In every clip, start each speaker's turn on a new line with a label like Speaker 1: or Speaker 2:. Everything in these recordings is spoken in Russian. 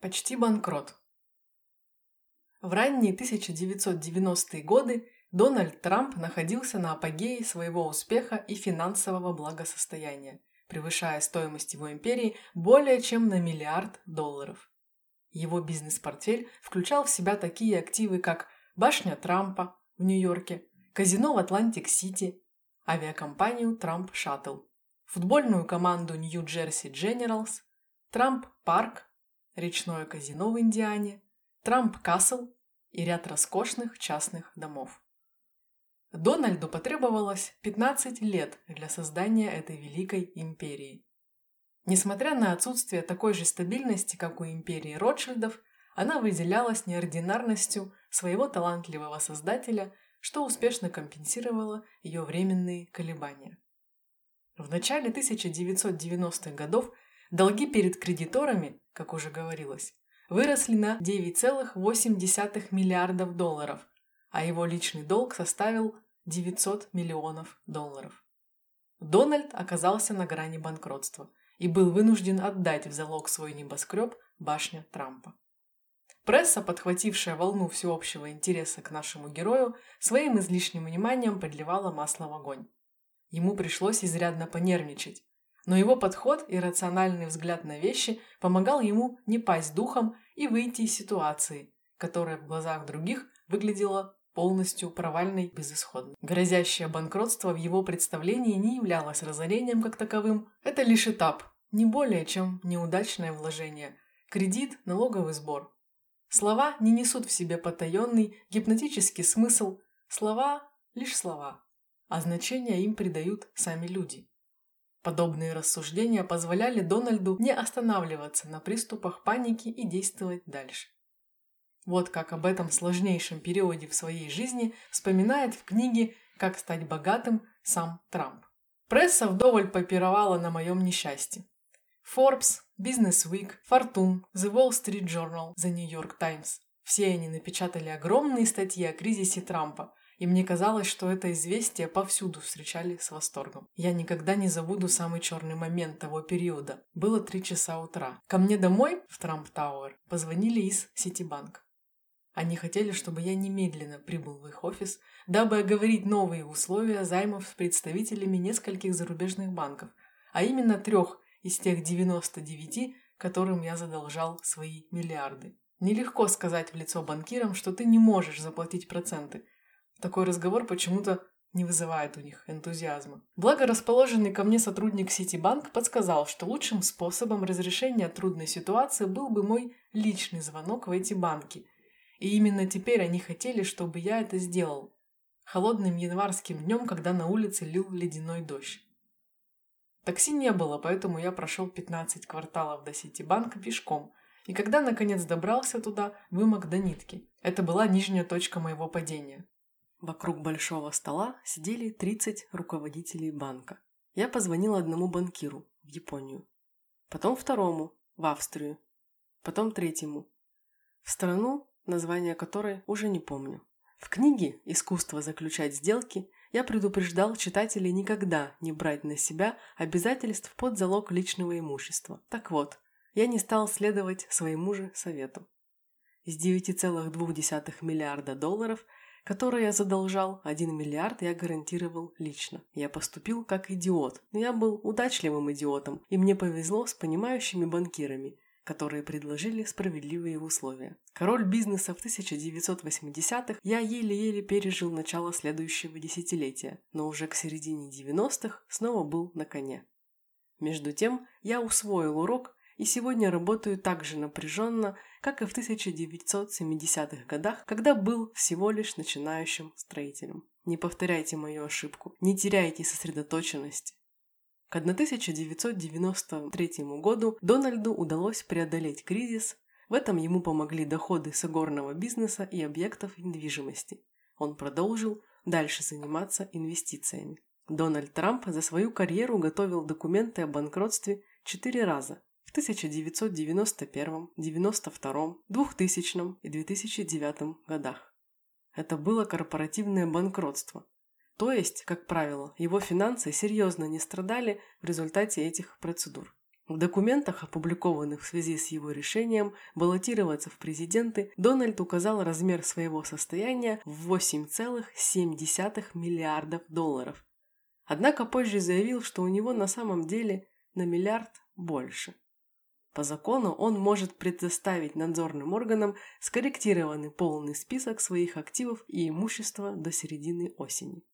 Speaker 1: Почти банкрот. В ранние 1990-е годы Дональд Трамп находился на апогее своего успеха и финансового благосостояния, превышая стоимость его империи более чем на миллиард долларов. Его бизнес-портфель включал в себя такие активы, как башня Трампа в Нью-Йорке, казино в Атлантик-Сити, авиакомпанию Trump Shuttle, футбольную команду Нью-Джерси Дженералс, Трамп Парк речное казино в Индиане, Трамп-Касл и ряд роскошных частных домов. Дональду потребовалось 15 лет для создания этой великой империи. Несмотря на отсутствие такой же стабильности, как у империи Ротшильдов, она выделялась неординарностью своего талантливого создателя, что успешно компенсировало ее временные колебания. В начале 1990-х годов долги перед кредиторами как уже говорилось, выросли на 9,8 миллиардов долларов, а его личный долг составил 900 миллионов долларов. Дональд оказался на грани банкротства и был вынужден отдать в залог свой небоскреб башня Трампа. Пресса, подхватившая волну всеобщего интереса к нашему герою, своим излишним вниманием подливала масло в огонь. Ему пришлось изрядно понервничать, но его подход и рациональный взгляд на вещи помогал ему не пасть духом и выйти из ситуации, которая в глазах других выглядела полностью провальной и безысходной. Грозящее банкротство в его представлении не являлось разорением как таковым, это лишь этап, не более чем неудачное вложение, кредит, налоговый сбор. Слова не несут в себе потаенный гипнотический смысл, слова – лишь слова, а значение им придают сами люди. Подобные рассуждения позволяли Дональду не останавливаться на приступах паники и действовать дальше. Вот как об этом сложнейшем периоде в своей жизни вспоминает в книге «Как стать богатым» сам Трамп. Пресса вдоволь попировала на моем несчастье. Forbes, Business Week, Fortune, The Wall Street Journal, The New York Times. Все они напечатали огромные статьи о кризисе Трампа, и мне казалось, что это известие повсюду встречали с восторгом. Я никогда не забуду самый черный момент того периода. Было три часа утра. Ко мне домой, в Трамп Тауэр, позвонили из Ситибанк. Они хотели, чтобы я немедленно прибыл в их офис, дабы оговорить новые условия займов с представителями нескольких зарубежных банков, а именно трех из тех 99, которым я задолжал свои миллиарды. Нелегко сказать в лицо банкирам, что ты не можешь заплатить проценты, такой разговор почему-то не вызывает у них энтузиазма. Благо расположенный ко мне сотрудник Ситибанк подсказал, что лучшим способом разрешения трудной ситуации был бы мой личный звонок в эти банки. И именно теперь они хотели, чтобы я это сделал. Холодным январским днем, когда на улице лил ледяной дождь. Такси не было, поэтому я прошел 15 кварталов до Ситибанка пешком, и когда наконец добрался туда, вымок до нитки. Это была нижняя точка моего падения. Вокруг большого стола сидели 30 руководителей банка. Я позвонил одному банкиру в Японию, потом второму в Австрию, потом третьему в страну, название которой уже не помню. В книге «Искусство заключать сделки» я предупреждал читателей никогда не брать на себя обязательств под залог личного имущества. Так вот, я не стал следовать своему же совету. Из 9,2 миллиарда долларов – который я задолжал, один миллиард я гарантировал лично. Я поступил как идиот, но я был удачливым идиотом, и мне повезло с понимающими банкирами, которые предложили справедливые условия. Король бизнеса в 1980-х я еле-еле пережил начало следующего десятилетия, но уже к середине 90-х снова был на коне. Между тем, я усвоил урок и сегодня работаю так же напряженно, как и в 1970-х годах, когда был всего лишь начинающим строителем. Не повторяйте мою ошибку, не теряйте сосредоточенности. К 1993 году Дональду удалось преодолеть кризис, в этом ему помогли доходы с игорного бизнеса и объектов недвижимости. Он продолжил дальше заниматься инвестициями. Дональд Трамп за свою карьеру готовил документы о банкротстве четыре раза 1991, 1992, 2000 и 2009 годах. Это было корпоративное банкротство. То есть, как правило, его финансы серьезно не страдали в результате этих процедур. В документах, опубликованных в связи с его решением баллотироваться в президенты, Дональд указал размер своего состояния в 8,7 миллиардов долларов. Однако позже заявил, что у него на самом деле на миллиард больше. По закону он может предоставить надзорным органам скорректированный полный список своих активов и имущества до середины осени.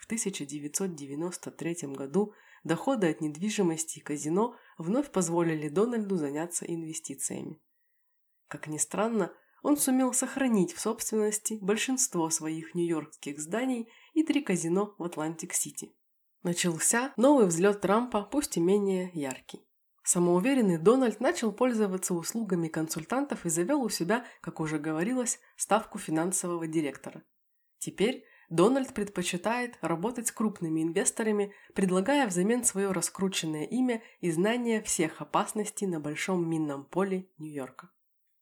Speaker 1: В 1993 году доходы от недвижимости и казино вновь позволили Дональду заняться инвестициями. Как ни странно, он сумел сохранить в собственности большинство своих нью-йоркских зданий и три казино в Атлантик-Сити. Начался новый взлет Трампа, пусть и менее яркий. Самоуверенный Дональд начал пользоваться услугами консультантов и завел у себя, как уже говорилось, ставку финансового директора. Теперь Дональд предпочитает работать с крупными инвесторами, предлагая взамен свое раскрученное имя и знание всех опасностей на большом минном поле Нью-Йорка.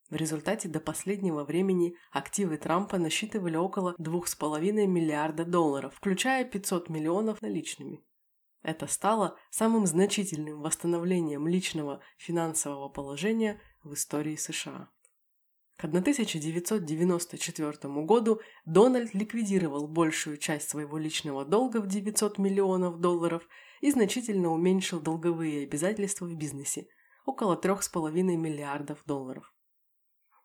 Speaker 1: В результате до последнего времени активы Трампа насчитывали около 2,5 миллиарда долларов, включая 500 миллионов наличными. Это стало самым значительным восстановлением личного финансового положения в истории США. К 1994 году Дональд ликвидировал большую часть своего личного долга в 900 миллионов долларов и значительно уменьшил долговые обязательства в бизнесе – около 3,5 миллиардов долларов.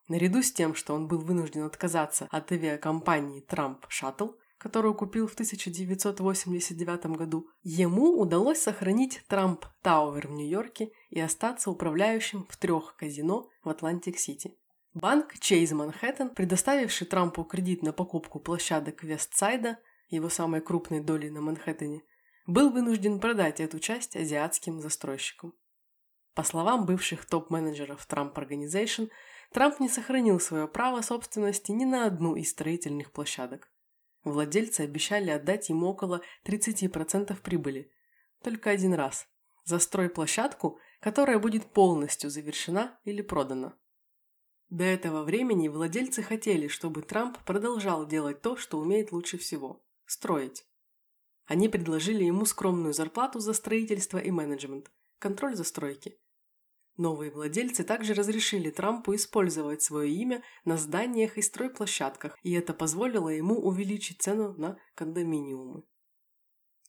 Speaker 1: Наряду с тем, что он был вынужден отказаться от авиакомпании Trump Shuttle, которую купил в 1989 году, ему удалось сохранить Trump Tower в Нью-Йорке и остаться управляющим в трех казино в Атлантик-Сити. Банк Chase Manhattan, предоставивший Трампу кредит на покупку площадок Вестсайда, его самой крупной доли на Манхэттене, был вынужден продать эту часть азиатским застройщикам. По словам бывших топ-менеджеров Trump Organization, Трамп не сохранил свое право собственности ни на одну из строительных площадок. Владельцы обещали отдать ему около 30% прибыли. Только один раз. За стройплощадку, которая будет полностью завершена или продана. До этого времени владельцы хотели, чтобы Трамп продолжал делать то, что умеет лучше всего – строить. Они предложили ему скромную зарплату за строительство и менеджмент, контроль застройки. Новые владельцы также разрешили Трампу использовать свое имя на зданиях и стройплощадках, и это позволило ему увеличить цену на кондоминиумы.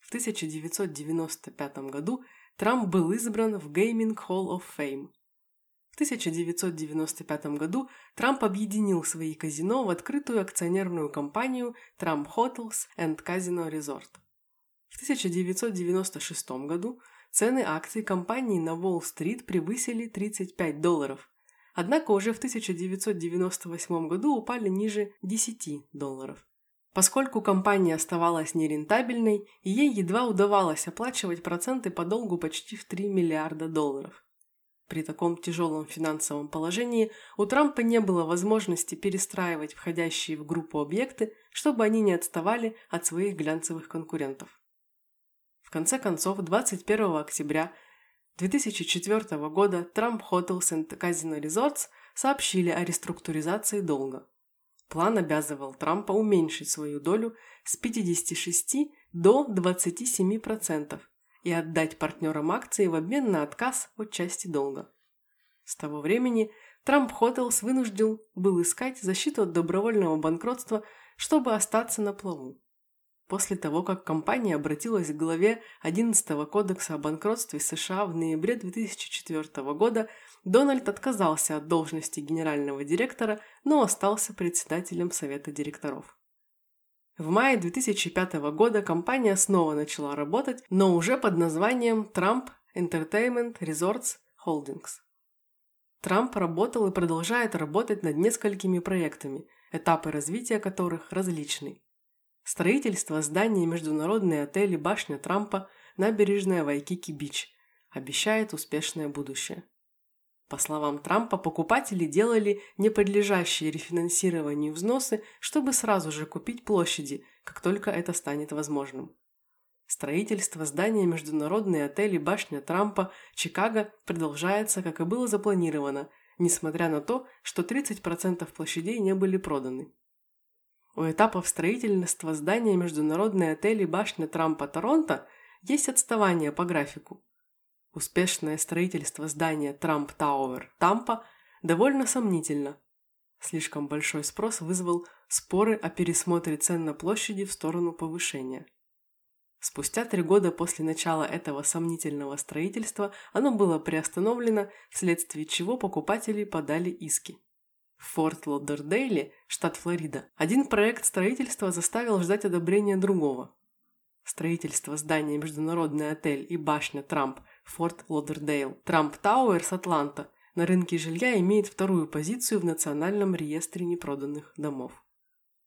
Speaker 1: В 1995 году Трамп был избран в Gaming Hall of Fame. В 1995 году Трамп объединил свои казино в открытую акционерную компанию Trump Hotels and Casino Resort. В 1996 году Цены акций компании на Уолл-стрит превысили 35 долларов. Однако уже в 1998 году упали ниже 10 долларов. Поскольку компания оставалась нерентабельной, ей едва удавалось оплачивать проценты по долгу почти в 3 миллиарда долларов. При таком тяжелом финансовом положении у Трампа не было возможности перестраивать входящие в группу объекты, чтобы они не отставали от своих глянцевых конкурентов конце концов, 21 октября 2004 года Trump Hotels and Casino Resorts сообщили о реструктуризации долга. План обязывал Трампа уменьшить свою долю с 56 до 27% и отдать партнерам акции в обмен на отказ от части долга. С того времени Трамп Hotels вынужден был искать защиту от добровольного банкротства, чтобы остаться на плаву после того, как компания обратилась к главе 11 Кодекса о банкротстве США в ноябре 2004 года, Дональд отказался от должности генерального директора, но остался председателем совета директоров. В мае 2005 года компания снова начала работать, но уже под названием Trump Entertainment Resorts Holdings. Трамп работал и продолжает работать над несколькими проектами, этапы развития которых различны. Строительство здания международной отели «Башня Трампа», набережная Вайкики-Бич. Обещает успешное будущее. По словам Трампа, покупатели делали неподлежащие рефинансированию взносы, чтобы сразу же купить площади, как только это станет возможным. Строительство здания международной отели «Башня Трампа» Чикаго продолжается, как и было запланировано, несмотря на то, что 30% площадей не были проданы. У этапов строительства здания международной отели башня Трампа Торонто есть отставание по графику. Успешное строительство здания Трамп Тауэр Тампа довольно сомнительно. Слишком большой спрос вызвал споры о пересмотре цен на площади в сторону повышения. Спустя три года после начала этого сомнительного строительства оно было приостановлено, вследствие чего покупатели подали иски. В Форт Лодердейле, штат Флорида, один проект строительства заставил ждать одобрения другого. Строительство здания Международный отель и башня Трамп Форт Лодердейл Trump Towers Atlanta на рынке жилья имеет вторую позицию в Национальном реестре непроданных домов.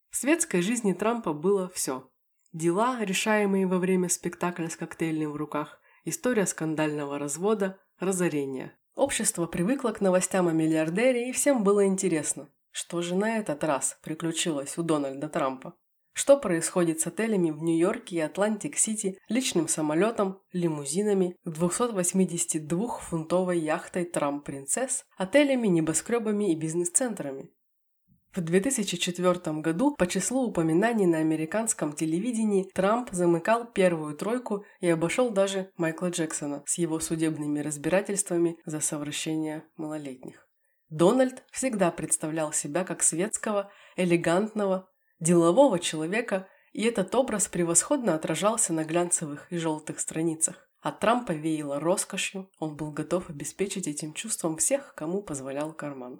Speaker 1: В светской жизни Трампа было все. Дела, решаемые во время спектакля с коктейлем в руках, история скандального развода, разорения. Общество привыкло к новостям о миллиардере, и всем было интересно, что же на этот раз приключилось у Дональда Трампа. Что происходит с отелями в Нью-Йорке и Атлантик-Сити, личным самолетом, лимузинами, 282-фунтовой яхтой «Trump Princess», отелями, небоскребами и бизнес-центрами? В 2004 году по числу упоминаний на американском телевидении Трамп замыкал первую тройку и обошел даже Майкла Джексона с его судебными разбирательствами за совращение малолетних. Дональд всегда представлял себя как светского, элегантного, делового человека, и этот образ превосходно отражался на глянцевых и желтых страницах. От Трампа веяло роскошью, он был готов обеспечить этим чувством всех, кому позволял карман.